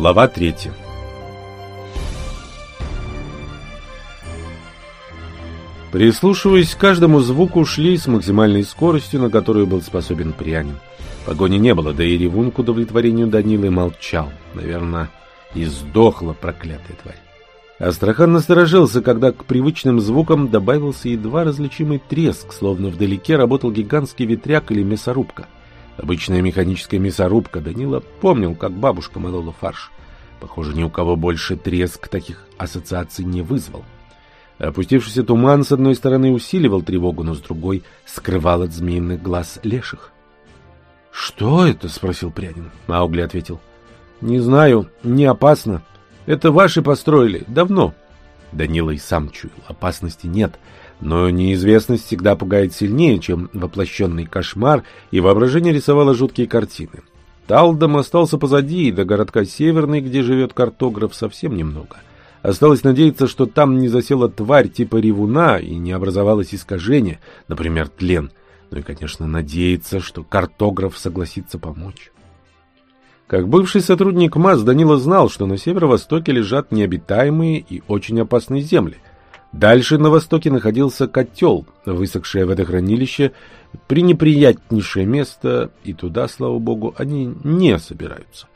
Глава третья Прислушиваясь к каждому звуку, шли с максимальной скоростью, на которую был способен прянин. Погони не было, да и ревун к удовлетворению Данилы молчал. Наверное, и сдохла проклятая тварь. Астрахан насторожился, когда к привычным звукам добавился едва различимый треск, словно вдалеке работал гигантский ветряк или мясорубка. Обычная механическая мясорубка Данила помнил, как бабушка молола фарш. Похоже, ни у кого больше треск таких ассоциаций не вызвал. Опустившийся туман с одной стороны усиливал тревогу, но с другой скрывал от змеиных глаз леших. — Что это? — спросил Прянин. Маугли ответил. — Не знаю, не опасно. Это ваши построили. Давно. Данила и сам чуял. Опасности нет. Но неизвестность всегда пугает сильнее, чем воплощенный кошмар, и воображение рисовало жуткие картины. Талдом остался позади, и до городка Северный, где живет картограф, совсем немного. Осталось надеяться, что там не засела тварь типа ревуна и не образовалось искажение, например, тлен. Ну и, конечно, надеяться, что картограф согласится помочь. Как бывший сотрудник МАЗ, Данила знал, что на северо-востоке лежат необитаемые и очень опасные земли. Дальше на востоке находился котел, высохшее водохранилище, пренеприятнейшее место, и туда, слава богу, они не собираются.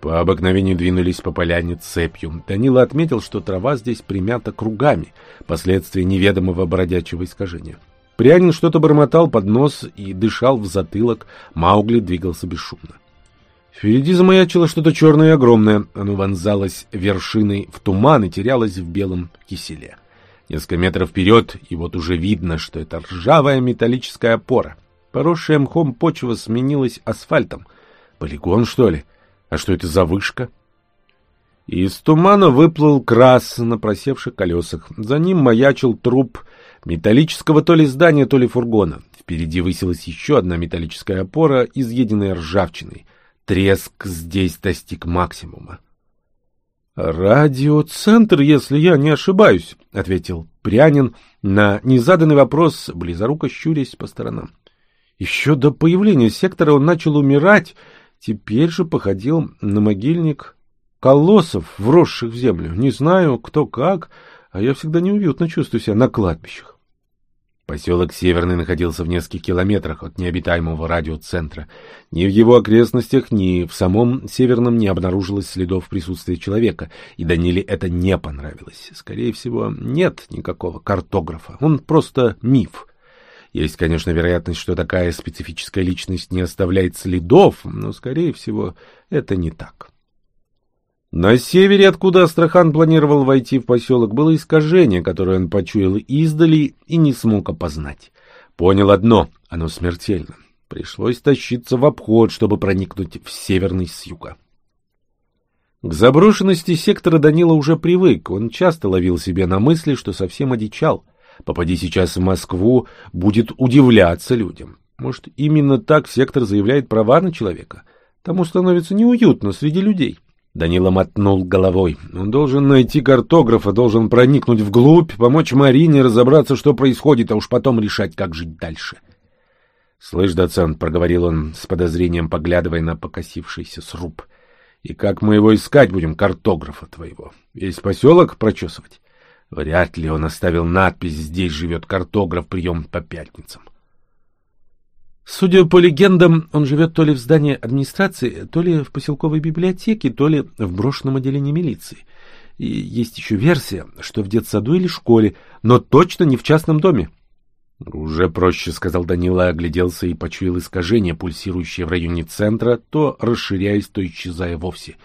По обыкновению двинулись по поляне цепью. Данила отметил, что трава здесь примята кругами, последствия неведомого бродячего искажения. Прянин что-то бормотал под нос и дышал в затылок, Маугли двигался бесшумно. Впереди замаячило что-то черное и огромное. Оно вонзалось вершиной в туман и терялось в белом киселе. Несколько метров вперед, и вот уже видно, что это ржавая металлическая опора. Поросшая мхом почва сменилась асфальтом. Полигон, что ли? А что это за вышка? Из тумана выплыл крас на просевших колесах. За ним маячил труп металлического то ли здания, то ли фургона. Впереди высилась еще одна металлическая опора, изъеденная ржавчиной. Треск здесь достиг максимума. «Радиоцентр, если я не ошибаюсь», — ответил Прянин на незаданный вопрос, близоруко щурясь по сторонам. Еще до появления сектора он начал умирать, теперь же походил на могильник колоссов, вросших в землю. Не знаю, кто как, а я всегда неуютно чувствую себя на кладбищах. Поселок Северный находился в нескольких километрах от необитаемого радиоцентра. Ни в его окрестностях, ни в самом Северном не обнаружилось следов присутствия человека, и Даниле это не понравилось. Скорее всего, нет никакого картографа, он просто миф. Есть, конечно, вероятность, что такая специфическая личность не оставляет следов, но, скорее всего, это не так. На севере, откуда Астрахан планировал войти в поселок, было искажение, которое он почуял издали и не смог опознать. Понял одно — оно смертельно. Пришлось тащиться в обход, чтобы проникнуть в северный с юга. К заброшенности сектора Данила уже привык, он часто ловил себе на мысли, что совсем одичал. Попади сейчас в Москву, будет удивляться людям. Может, именно так сектор заявляет права на человека? Тому становится неуютно среди людей. Данила мотнул головой. Он должен найти картографа, должен проникнуть вглубь, помочь Марине разобраться, что происходит, а уж потом решать, как жить дальше. — Слышь, доцент, — проговорил он с подозрением, поглядывая на покосившийся сруб, — и как мы его искать будем, картографа твоего? Весь поселок прочесывать? Вряд ли он оставил надпись «Здесь живет картограф, прием по пятницам». Судя по легендам, он живет то ли в здании администрации, то ли в поселковой библиотеке, то ли в брошенном отделении милиции. И есть еще версия, что в детсаду или школе, но точно не в частном доме. «Уже проще», — сказал Данила, огляделся и почуял искажение, пульсирующее в районе центра, то расширяясь, то исчезая вовсе.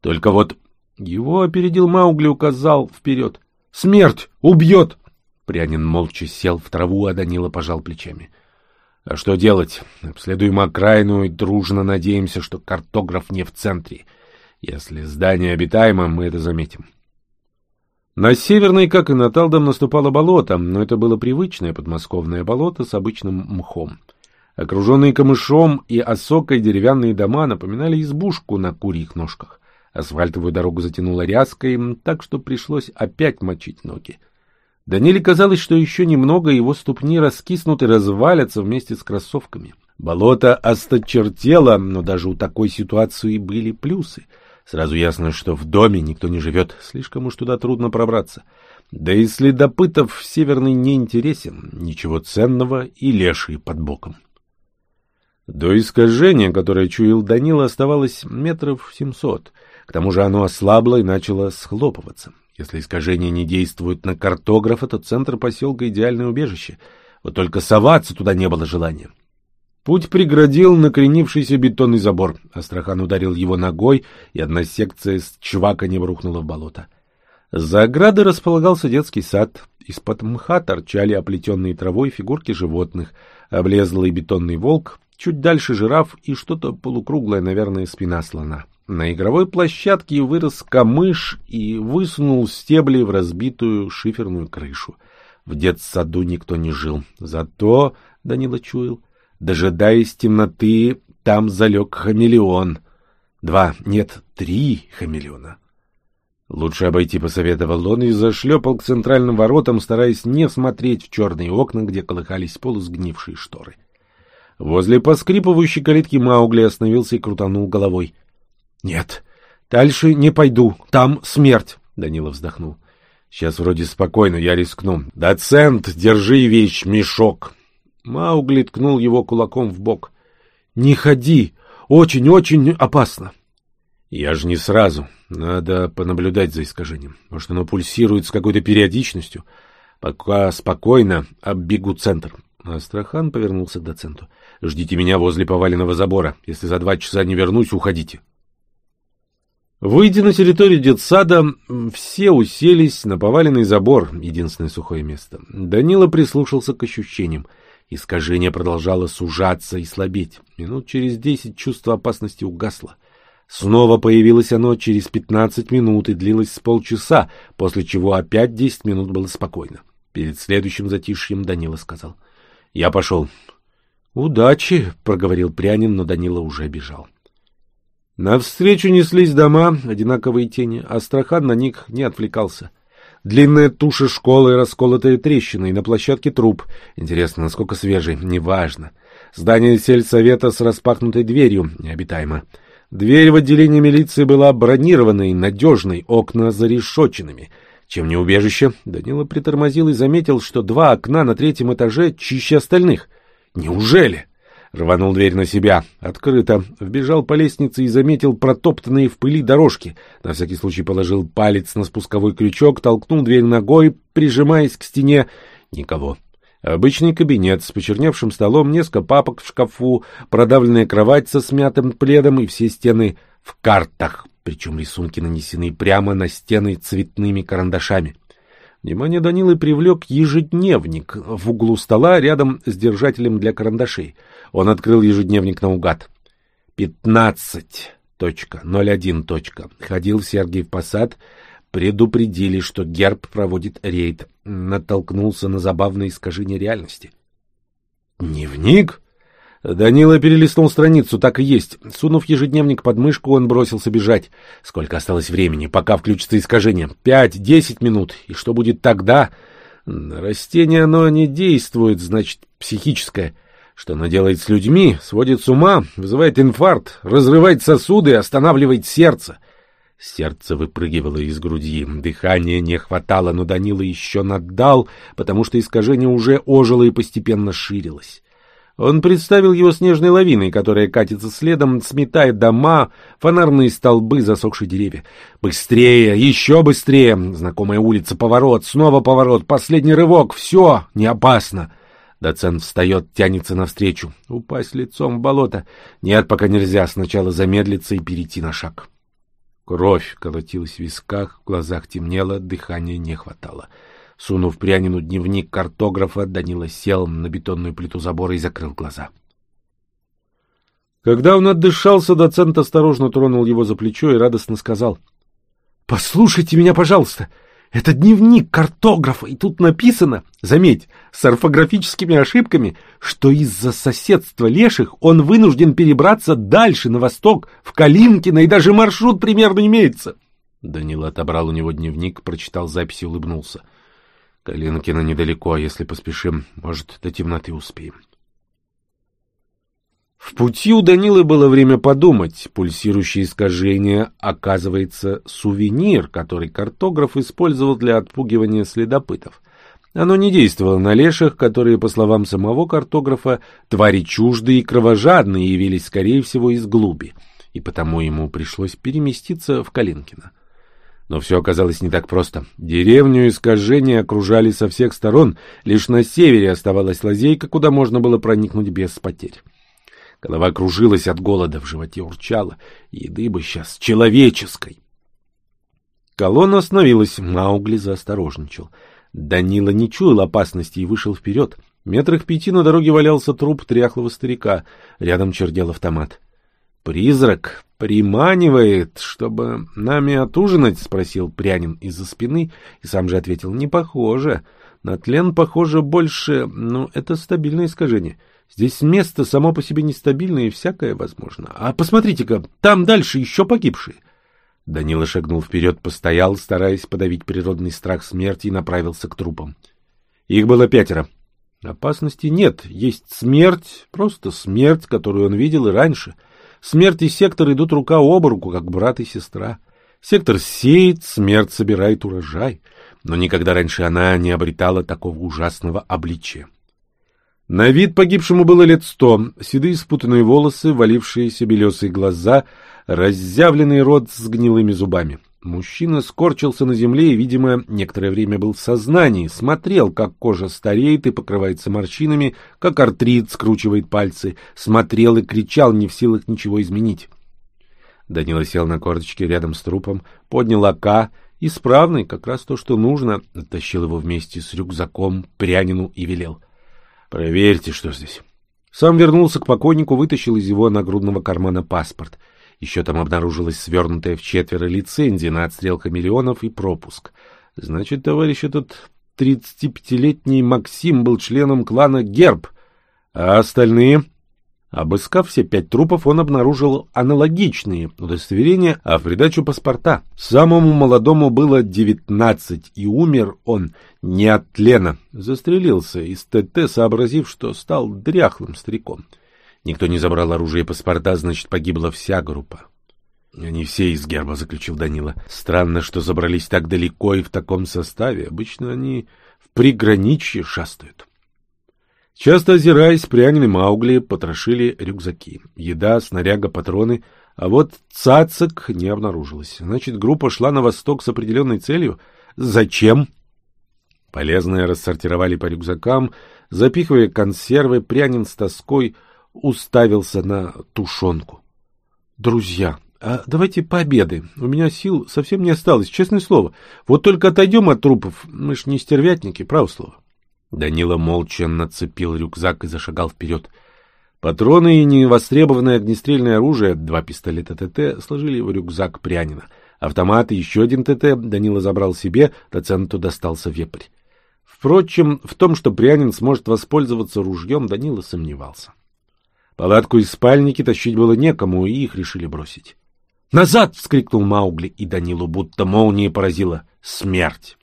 Только вот его опередил Маугли, указал вперед. «Смерть! Убьет!» Прянин молча сел в траву, а Данила пожал плечами. — а что делать? Обследуем окраину и дружно надеемся, что картограф не в центре. Если здание обитаемо, мы это заметим. На северной, как и на Талдом, наступало болото, но это было привычное подмосковное болото с обычным мхом. Окруженные камышом и осокой деревянные дома напоминали избушку на курьих ножках. Асфальтовую дорогу затянуло ряской, так что пришлось опять мочить ноги. Даниле казалось, что еще немного его ступни раскиснут и развалятся вместе с кроссовками. Болото осточертело, но даже у такой ситуации были плюсы. Сразу ясно, что в доме никто не живет, слишком уж туда трудно пробраться. Да и следопытов Северный не интересен, ничего ценного и леший под боком. До искажения, которое чуял Данила, оставалось метров семьсот. К тому же оно ослабло и начало схлопываться. Если искажение не действует на картографа, то центр поселка — идеальное убежище. Вот только соваться туда не было желания. Путь преградил накренившийся бетонный забор. Астрахан ударил его ногой, и одна секция с чваканьем рухнула в болото. За оградой располагался детский сад. Из-под мха торчали оплетенные травой фигурки животных. Облезлый бетонный волк, чуть дальше жираф и что-то полукруглое, наверное, спина слона. На игровой площадке вырос камыш и высунул стебли в разбитую шиферную крышу. В детсаду никто не жил. Зато, Данила чуял, дожидаясь темноты, там залег хамелеон. Два, нет, три хамелеона. Лучше обойти, посоветовал он, и зашлепал к центральным воротам, стараясь не смотреть в черные окна, где колыхались полусгнившие шторы. Возле поскрипывающей калитки Маугли остановился и крутанул головой. — Нет, дальше не пойду, там смерть, — Данила вздохнул. — Сейчас вроде спокойно, я рискну. — Доцент, держи вещь, мешок. Маугли ткнул его кулаком в бок. — Не ходи, очень-очень опасно. — Я же не сразу. Надо понаблюдать за искажением. Может, оно пульсирует с какой-то периодичностью. Пока спокойно оббегу центр. Астрахан повернулся к доценту. — Ждите меня возле поваленного забора. Если за два часа не вернусь, уходите. Выйдя на территорию детсада, все уселись на поваленный забор, единственное сухое место. Данила прислушался к ощущениям. Искажение продолжало сужаться и слабеть. Минут через десять чувство опасности угасло. Снова появилось оно через пятнадцать минут и длилось с полчаса, после чего опять десять минут было спокойно. Перед следующим затишьем Данила сказал. — Я пошел. — Удачи, — проговорил Прянин, но Данила уже бежал. Навстречу неслись дома, одинаковые тени, а Страхан на них не отвлекался. Длинная туша школы, расколотая трещиной, на площадке труп. Интересно, насколько свежий, неважно. Здание сельсовета с распахнутой дверью, необитаемо. Дверь в отделение милиции была бронированной, надежной, окна зарешоченными. Чем не убежище, Данила притормозил и заметил, что два окна на третьем этаже чище остальных. Неужели? Рванул дверь на себя. Открыто. Вбежал по лестнице и заметил протоптанные в пыли дорожки. На всякий случай положил палец на спусковой крючок, толкнул дверь ногой, прижимаясь к стене. Никого. Обычный кабинет с почерневшим столом, несколько папок в шкафу, продавленная кровать со смятым пледом и все стены в картах, причем рисунки нанесены прямо на стены цветными карандашами. Внимание Данилы привлек ежедневник в углу стола рядом с держателем для карандашей. Он открыл ежедневник наугад. «Пятнадцать. Точка. Ноль один. Точка. Ходил в посад, Предупредили, что герб проводит рейд. Натолкнулся на забавное искажение реальности. «Дневник?» Данила перелистнул страницу, так и есть. Сунув ежедневник под мышку, он бросился бежать. Сколько осталось времени, пока включится искажение? Пять, десять минут. И что будет тогда? Растение оно не действует, значит, психическое. Что оно делает с людьми? Сводит с ума, вызывает инфаркт, разрывает сосуды, останавливает сердце. Сердце выпрыгивало из груди, дыхания не хватало, но Данила еще наддал, потому что искажение уже ожило и постепенно ширилось. Он представил его снежной лавиной, которая катится следом, сметает дома, фонарные столбы, засохшие деревья. Быстрее, еще быстрее! Знакомая улица, поворот, снова поворот, последний рывок, все, не опасно. Доцент встает, тянется навстречу. Упасть лицом в болото. Нет, пока нельзя, сначала замедлиться и перейти на шаг. Кровь колотилась в висках, в глазах темнело, дыхания не хватало. Сунув прянину дневник картографа, Данила сел на бетонную плиту забора и закрыл глаза. Когда он отдышался, доцент осторожно тронул его за плечо и радостно сказал. — Послушайте меня, пожалуйста. Это дневник картографа, и тут написано, заметь, с орфографическими ошибками, что из-за соседства леших он вынужден перебраться дальше, на восток, в Калинкино, и даже маршрут примерно имеется. Данила отобрал у него дневник, прочитал записи и улыбнулся. Калинкино недалеко, а если поспешим, может, до темноты успеем. В пути у Данилы было время подумать. Пульсирующее искажение, оказывается, сувенир, который картограф использовал для отпугивания следопытов. Оно не действовало на леших, которые, по словам самого картографа, твари чуждые и кровожадные явились, скорее всего, из глуби, и потому ему пришлось переместиться в Калинкино. Но все оказалось не так просто. Деревню искажения окружали со всех сторон, лишь на севере оставалась лазейка, куда можно было проникнуть без потерь. Голова кружилась от голода, в животе урчала. Еды бы сейчас человеческой. Колонна остановилась, Маугли заосторожничал — Данила не чуял опасности и вышел вперед. Метрах пяти на дороге валялся труп тряхлого старика. Рядом чердел автомат. «Призрак приманивает, чтобы нами отужинать?» — спросил Прянин из-за спины и сам же ответил. «Не похоже. На тлен похоже больше, но это стабильное искажение. Здесь место само по себе нестабильное и всякое возможно. А посмотрите-ка, там дальше еще погибшие». Данила шагнул вперед, постоял, стараясь подавить природный страх смерти, и направился к трупам. Их было пятеро. Опасности нет, есть смерть, просто смерть, которую он видел и раньше. Смерть и сектор идут рука об руку, как брат и сестра. Сектор сеет, смерть собирает урожай, но никогда раньше она не обретала такого ужасного обличия. На вид погибшему было лет сто, седые спутанные волосы, валившиеся белесые глаза — разъявленный рот с гнилыми зубами. Мужчина скорчился на земле и, видимо, некоторое время был в сознании, смотрел, как кожа стареет и покрывается морщинами, как артрит скручивает пальцы, смотрел и кричал, не в силах ничего изменить. Данила сел на корточке рядом с трупом, поднял ока, исправный, как раз то, что нужно, оттащил его вместе с рюкзаком прянину и велел. «Проверьте, что здесь». Сам вернулся к покойнику, вытащил из его нагрудного кармана паспорт — еще там обнаружилась свернутая в четверо лицензия на отстрел хамелеонов и пропуск. Значит, товарищ этот тридцатипятилетний Максим был членом клана Герб, а остальные... Обыскав все пять трупов, он обнаружил аналогичные удостоверения, а в придачу паспорта. Самому молодому было девятнадцать, и умер он не от тлена. Застрелился из ТТ, сообразив, что стал дряхлым стариком. Никто не забрал оружие и паспорта, значит, погибла вся группа. Они все из герба, заключил Данила. Странно, что забрались так далеко и в таком составе. Обычно они в приграничье шастают. Часто озираясь, прянины Маугли потрошили рюкзаки. Еда, снаряга, патроны. А вот цацок не обнаружилось. Значит, группа шла на восток с определенной целью. Зачем? Полезное рассортировали по рюкзакам, запихивая консервы, прянин с тоской — уставился на тушенку. «Друзья, а давайте пообедаем. У меня сил совсем не осталось, честное слово. Вот только отойдем от трупов, мы ж не стервятники, право слово». Данила молча нацепил рюкзак и зашагал вперед. Патроны и невостребованное огнестрельное оружие, два пистолета ТТ, сложили в рюкзак прянина. Автомат и еще один ТТ Данила забрал себе, доценту достался вепрь. Впрочем, в том, что прянин сможет воспользоваться ружьем, Данила сомневался. Палатку и спальники тащить было некому, и их решили бросить. «Назад!» — вскрикнул Маугли, и Данилу будто молния поразила. «Смерть!»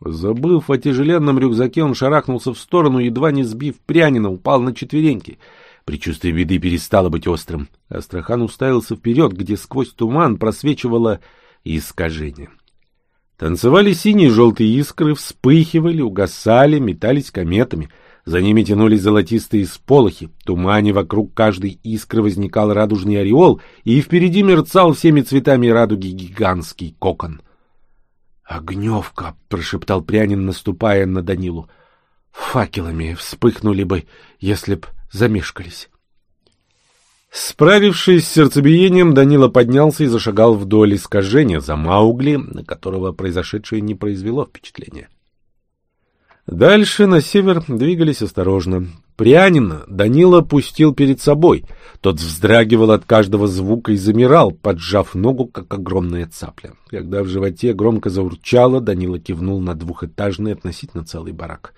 Забыв о тяжеленном рюкзаке, он шарахнулся в сторону, едва не сбив прянина, упал на четвереньки. Предчувствие беды перестало быть острым. Астрахан уставился вперед, где сквозь туман просвечивало искажение. Танцевали синие и желтые искры, вспыхивали, угасали, метались кометами — за ними тянулись золотистые сполохи, в тумане вокруг каждой искры возникал радужный ореол, и впереди мерцал всеми цветами радуги гигантский кокон. «Огневка!» — прошептал Прянин, наступая на Данилу. «Факелами вспыхнули бы, если б замешкались». Справившись с сердцебиением, Данила поднялся и зашагал вдоль искажения за Маугли, на которого произошедшее не произвело впечатления. Дальше на север двигались осторожно. Прянина Данила пустил перед собой. Тот вздрагивал от каждого звука и замирал, поджав ногу, как огромная цапля. Когда в животе громко заурчало, Данила кивнул на двухэтажный относительно целый барак.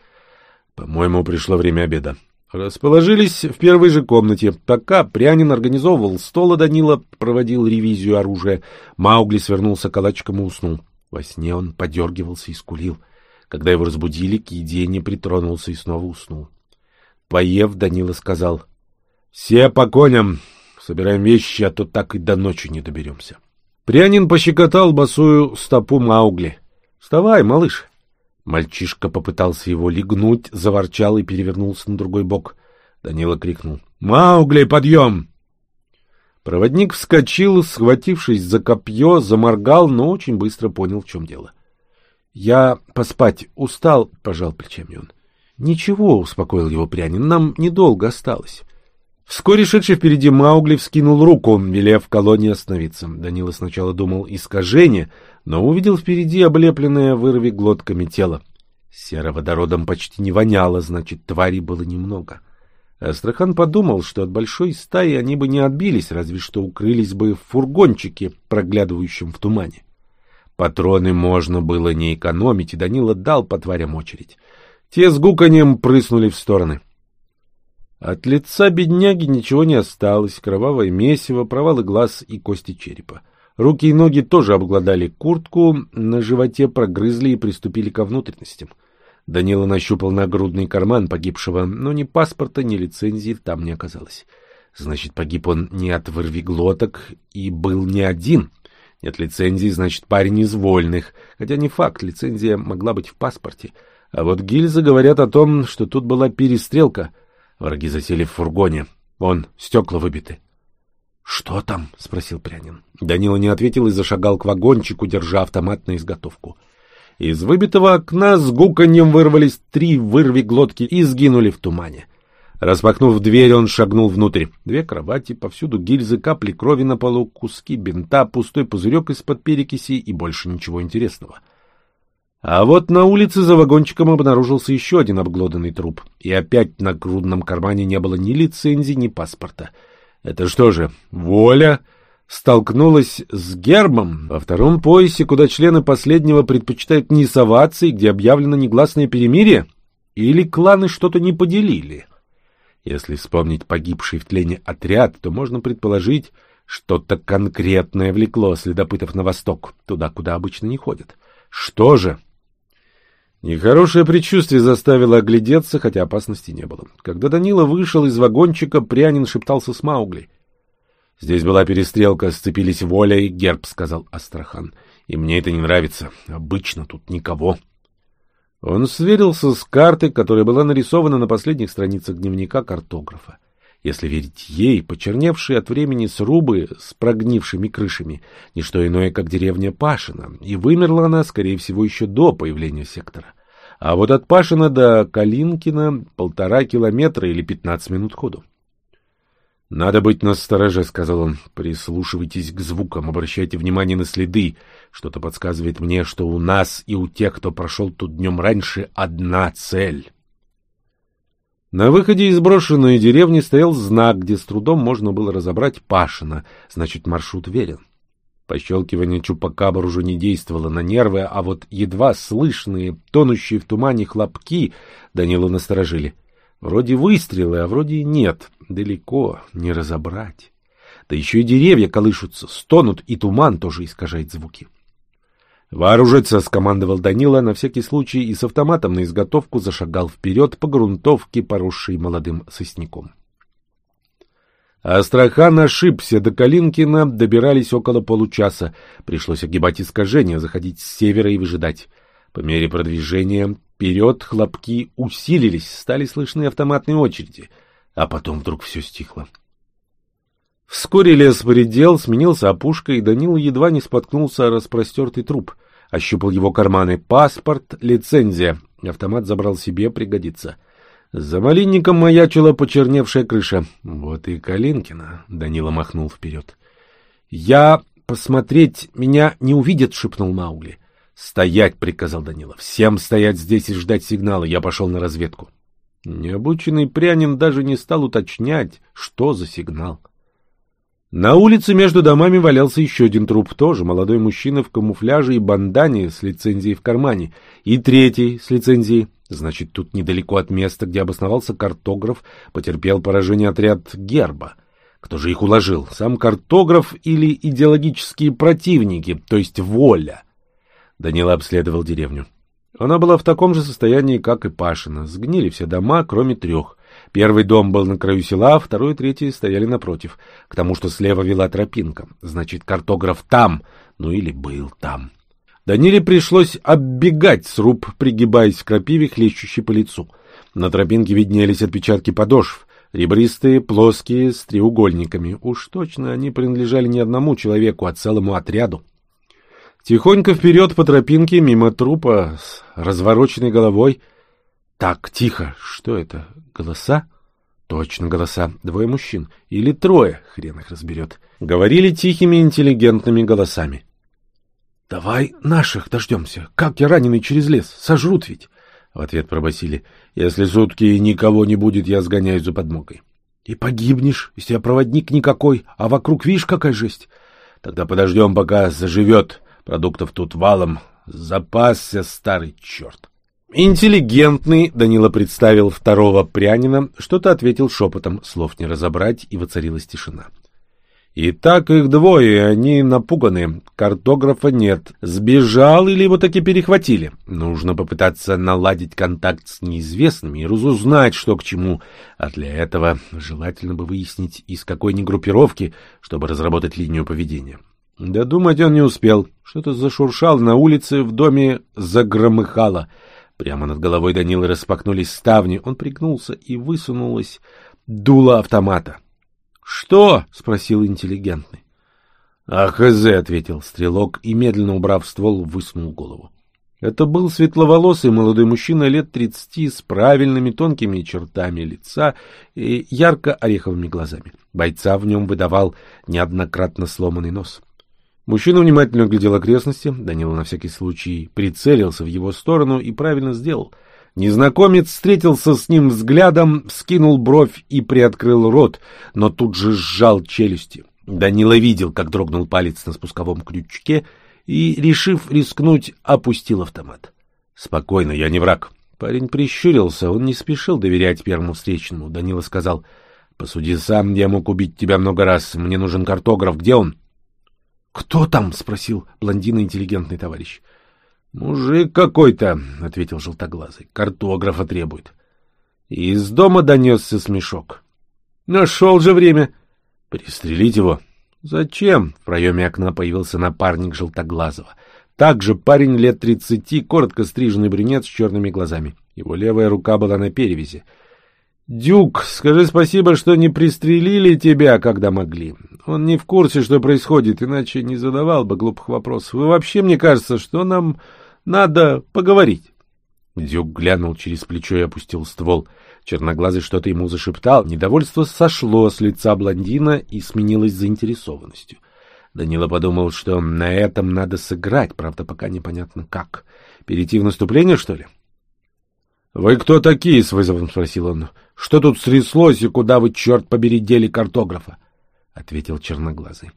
По-моему, пришло время обеда. Расположились в первой же комнате. Пока Прянин организовывал стол, а Данила проводил ревизию оружия. Маугли свернулся калачиком и уснул. Во сне он подергивался и скулил. — когда его разбудили, к еде не притронулся и снова уснул. Поев, Данила сказал, Все по коням. Собираем вещи, а то так и до ночи не доберемся. Прянин пощекотал босую стопу Маугли. Вставай, малыш. Мальчишка попытался его легнуть, заворчал и перевернулся на другой бок. Данила крикнул. «Маугли, подъем!» Проводник вскочил, схватившись за копье, заморгал, но очень быстро понял, в чем дело. — Я поспать устал, — пожал плечами он. — Ничего, — успокоил его прянин, — нам недолго осталось. Вскоре шедший впереди Маугли вскинул руку, велев колонии остановиться. Данила сначала думал искажение, но увидел впереди облепленное вырви глотками тело. Сероводородом почти не воняло, значит, тварей было немного. Астрахан подумал, что от большой стаи они бы не отбились, разве что укрылись бы в фургончике, проглядывающем в тумане. Патроны можно было не экономить, и Данила дал по тварям очередь. Те с гуканьем прыснули в стороны. От лица бедняги ничего не осталось, кровавое месиво, провалы глаз и кости черепа. Руки и ноги тоже обглодали куртку, на животе прогрызли и приступили ко внутренностям. Данила нащупал нагрудный карман погибшего, но ни паспорта, ни лицензии там не оказалось. Значит, погиб он не от вырвиглоток и был не один — нет лицензии, значит, парень из вольных. Хотя не факт, лицензия могла быть в паспорте. А вот гильзы говорят о том, что тут была перестрелка. Враги засели в фургоне. Вон, стекла выбиты. — Что там? — спросил Прянин. Данила не ответил и зашагал к вагончику, держа автомат на изготовку. Из выбитого окна с гуканьем вырвались три вырви глотки и сгинули в тумане. Распахнув дверь, он шагнул внутрь. Две кровати, повсюду гильзы, капли крови на полу, куски бинта, пустой пузырек из-под перекиси и больше ничего интересного. А вот на улице за вагончиком обнаружился еще один обглоданный труп. И опять на грудном кармане не было ни лицензии, ни паспорта. Это что же, воля столкнулась с гербом во втором поясе, куда члены последнего предпочитают не соваться и где объявлено негласное перемирие? Или кланы что-то не поделили? Если вспомнить погибший в тлене отряд, то можно предположить, что-то конкретное влекло следопытов на восток, туда, куда обычно не ходят. Что же? Нехорошее предчувствие заставило оглядеться, хотя опасности не было. Когда Данила вышел из вагончика, Прянин шептался с Маугли. «Здесь была перестрелка, сцепились Воля и Герб», — сказал Астрахан. «И мне это не нравится. Обычно тут никого». Он сверился с картой, которая была нарисована на последних страницах дневника картографа. Если верить ей, почерневшие от времени срубы с прогнившими крышами — не что иное, как деревня Пашина, и вымерла она, скорее всего, еще до появления сектора. А вот от Пашина до Калинкина полтора километра или пятнадцать минут ходу. «Надо быть настороже», — сказал он. «Прислушивайтесь к звукам, обращайте внимание на следы. Что-то подсказывает мне, что у нас и у тех, кто прошел тут днем раньше, одна цель». На выходе из брошенной деревни стоял знак, где с трудом можно было разобрать Пашина, значит, маршрут верен. Пощелкивание чупакабр уже не действовало на нервы, а вот едва слышные, тонущие в тумане хлопки Данилу насторожили. Вроде выстрелы, а вроде и нет. Далеко, не разобрать. Да еще и деревья колышутся, стонут, и туман тоже искажает звуки. «Вооружиться!» — скомандовал Данила на всякий случай и с автоматом на изготовку зашагал вперед по грунтовке, поросшей молодым сосняком. Астрахан ошибся, до Калинкина добирались около получаса. Пришлось огибать искажения, заходить с севера и выжидать. По мере продвижения вперед хлопки усилились, стали слышны автоматные очереди, а потом вдруг все стихло. Вскоре лес поредел, сменился опушкой, и Данила едва не споткнулся о распростертый труп. Ощупал его карманы. Паспорт, лицензия. Автомат забрал себе, пригодится. За малинником маячила почерневшая крыша. Вот и Калинкина. Данила махнул вперед. — Я посмотреть, меня не увидят, — шепнул Маугли. «Стоять!» — приказал Данила. «Всем стоять здесь и ждать сигнала. Я пошел на разведку». Необученный прянин даже не стал уточнять, что за сигнал. На улице между домами валялся еще один труп, тоже молодой мужчина в камуфляже и бандане с лицензией в кармане, и третий с лицензией. Значит, тут недалеко от места, где обосновался картограф, потерпел поражение отряд Герба. Кто же их уложил? Сам картограф или идеологические противники, то есть воля? Данила обследовал деревню. Она была в таком же состоянии, как и Пашина. Сгнили все дома, кроме трех. Первый дом был на краю села, второй и третий стояли напротив. К тому, что слева вела тропинка. Значит, картограф там, ну или был там. Даниле пришлось оббегать сруб, пригибаясь в крапиве, хлещущей по лицу. На тропинке виднелись отпечатки подошв. Ребристые, плоские, с треугольниками. Уж точно они принадлежали не одному человеку, а целому отряду. Тихонько вперед по тропинке, мимо трупа, с развороченной головой. Так, тихо. Что это? Голоса? Точно голоса. Двое мужчин. Или трое, хрен их разберет. Говорили тихими, интеллигентными голосами. — Давай наших дождемся. Как я раненый через лес? Сожрут ведь. В ответ пробасили. — Если сутки никого не будет, я сгоняюсь за подмогой. — И погибнешь, если я проводник никакой, а вокруг видишь, какая жесть. Тогда подождем, пока заживет. Продуктов тут валом. Запасся старый черт. Интеллигентный, Данила представил второго прянина, что-то ответил шепотом, слов не разобрать, и воцарилась тишина. И так их двое, они напуганы. Картографа нет. Сбежал или его таки перехватили? Нужно попытаться наладить контакт с неизвестными и разузнать, что к чему. А для этого желательно бы выяснить, из какой ни группировки, чтобы разработать линию поведения. Додумать он не успел. Что-то зашуршал на улице, в доме загромыхало. Прямо над головой Данилы распахнулись ставни. Он пригнулся, и высунулось дуло автомата. «Что?» — спросил интеллигентный. «АХЗ», — ответил стрелок и, медленно убрав ствол, высунул голову. Это был светловолосый молодой мужчина лет тридцати с правильными тонкими чертами лица и ярко-ореховыми глазами. Бойца в нем выдавал неоднократно сломанный нос. Мужчина внимательно глядел окрестности, Данила на всякий случай прицелился в его сторону и правильно сделал — Незнакомец встретился с ним взглядом, скинул бровь и приоткрыл рот, но тут же сжал челюсти. Данила видел, как дрогнул палец на спусковом крючке и, решив рискнуть, опустил автомат. «Спокойно, я не враг». Парень прищурился, он не спешил доверять первому встречному. Данила сказал, «Посуди сам, я мог убить тебя много раз. Мне нужен картограф. Где он?» «Кто там?» — спросил блондин интеллигентный товарищ. «Мужик какой-то», — ответил желтоглазый. «Картографа требует». из дома донесся смешок. «Нашел же время!» «Пристрелить его?» «Зачем?» — в проеме окна появился напарник желтоглазого. Также парень лет тридцати, коротко стриженный брюнет с черными глазами. Его левая рука была на перевязи. «Дюк, скажи спасибо, что не пристрелили тебя, когда могли. Он не в курсе, что происходит, иначе не задавал бы глупых вопросов. И вообще, мне кажется, что нам надо поговорить. Дюк глянул через плечо и опустил ствол. Черноглазый что-то ему зашептал. Недовольство сошло с лица блондина и сменилось заинтересованностью. Данила подумал, что на этом надо сыграть, правда, пока непонятно как. Перейти в наступление, что ли? — Вы кто такие? — с вызовом спросил он. — Что тут стряслось и куда вы, черт побери, дели картографа? — ответил черноглазый.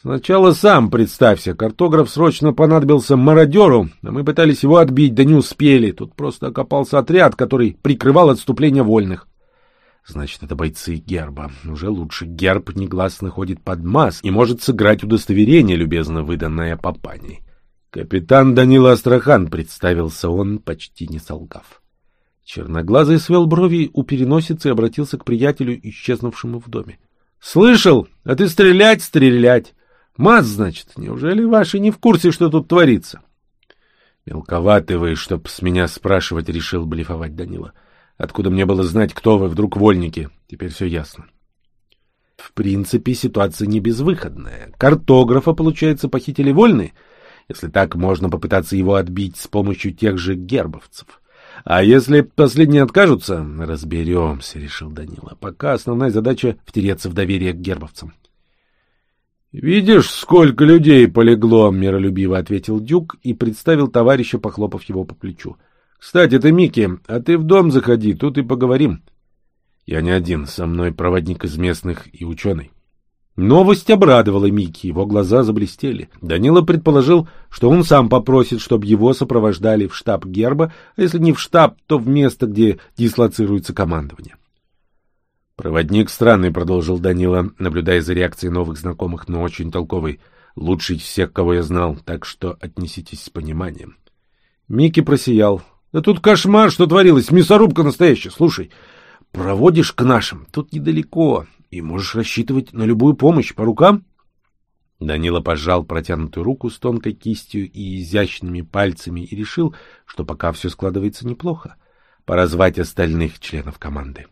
Сначала сам представься, картограф срочно понадобился мародеру, а мы пытались его отбить, да не успели. Тут просто окопался отряд, который прикрывал отступление вольных. Значит, это бойцы герба. Уже лучше. Герб негласно ходит под масс и может сыграть удостоверение, любезно выданное папаней. Капитан Данила Астрахан, представился он, почти не солгав. Черноглазый свел брови у переносицы и обратился к приятелю, исчезнувшему в доме. — Слышал? А ты стрелять, стрелять! Маз, значит, неужели ваши не в курсе, что тут творится? Мелковаты вы, чтоб с меня спрашивать, решил блефовать Данила. Откуда мне было знать, кто вы, вдруг вольники? Теперь все ясно. В принципе, ситуация не безвыходная. Картографа, получается, похитили вольные. Если так, можно попытаться его отбить с помощью тех же гербовцев. А если последние откажутся, разберемся, решил Данила. Пока основная задача — втереться в доверие к гербовцам. «Видишь, сколько людей полегло», — миролюбиво ответил Дюк и представил товарища, похлопав его по плечу. «Кстати, ты Микки, а ты в дом заходи, тут и поговорим». «Я не один, со мной проводник из местных и ученый». Новость обрадовала Микки, его глаза заблестели. Данила предположил, что он сам попросит, чтобы его сопровождали в штаб герба, а если не в штаб, то в место, где дислоцируется командование. «Проводник странный», — продолжил Данила, наблюдая за реакцией новых знакомых, но очень толковый. «Лучший из всех, кого я знал, так что отнеситесь с пониманием». Микки просиял. «Да тут кошмар, что творилось, мясорубка настоящая. Слушай, проводишь к нашим? Тут недалеко, и можешь рассчитывать на любую помощь по рукам?» Данила пожал протянутую руку с тонкой кистью и изящными пальцами и решил, что пока все складывается неплохо. Пора звать остальных членов команды.